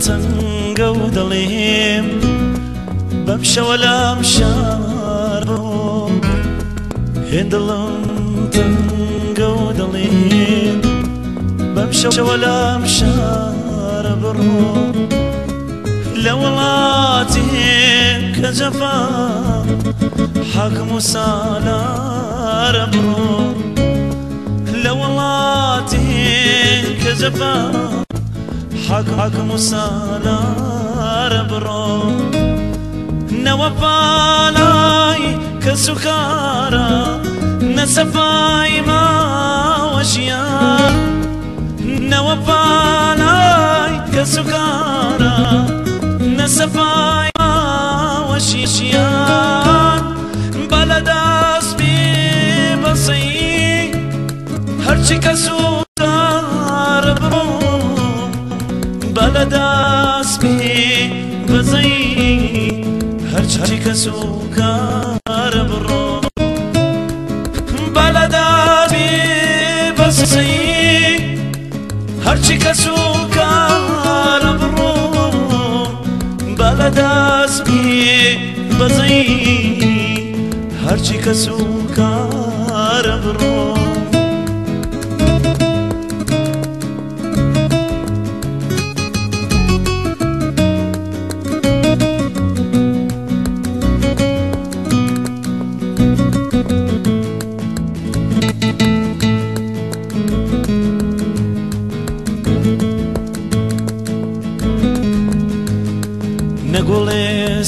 تنگ و دلیم بمش شەوە لام شار هێندڵم تەنگە و دلیم بمش شەوە لام شارە بڕۆ لە وڵاتی کە جەفا حەکم و سالارە كجفا حكم سالار برو نوفالاي كسكارا نسفاي ما وشيا نوفالاي كسكارا نسفاي ما وشيا بلد اسبي بصي هرشي كسكار اسبي بزي هرچی کسو کار برو بلدا بی بسی هرچی کسو کار برو بلدا بی بزی هرچی کسو کار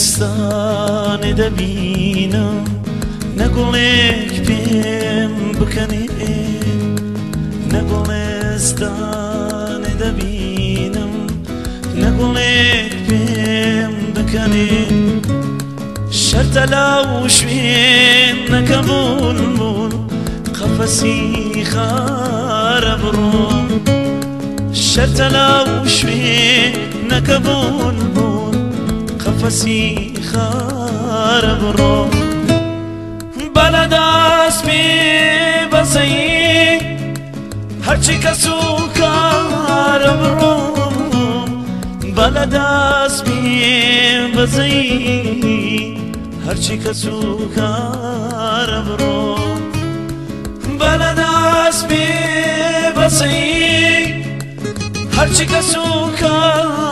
نەگوڵێستانێ دەبینم نەگوڵێک پێم بکەنێ نەگوڵێستانێ دەبینم نەگوڵێک پێم بکەنێ شەرتە لاو شوێن نەکەبوون بوون قەفەسی خارە بڕۆم شەرتە لاو شوێن نەکەبوون بوون مسیخا رو. بلد است بی بسی هرچی کسو کار رو. بلد است بی بسی هرچی کسو کار رو. بلد است بی بسی هرچی کسو کار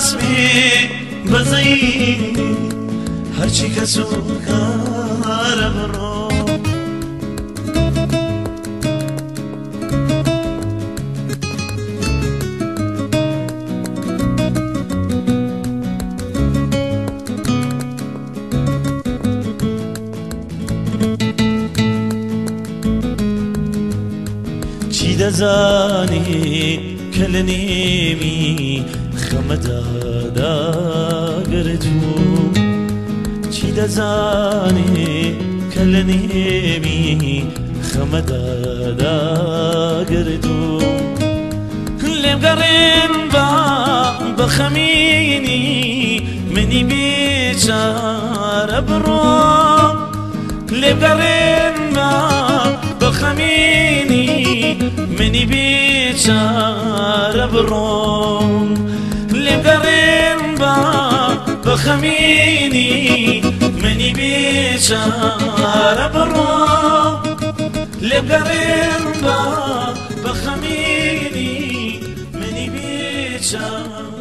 اسمی بزی هرچی کسو کار برو چی دەزانی کە لە نێمی خەمەدادا گەرجوو چی دەزانێ کە لە نێمی خەمەدادا گردوو لێم گەڕێن بە بە خەمینی منی بێچارە بڕۆم لێم گەڕێن بە بە منی بێچارە بڕۆم گەڕێن بە بە خەمینی منی بێچارە بڕۆم لێم گەڕێن بە بە خەمینی منی بێچارە